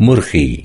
مرخي.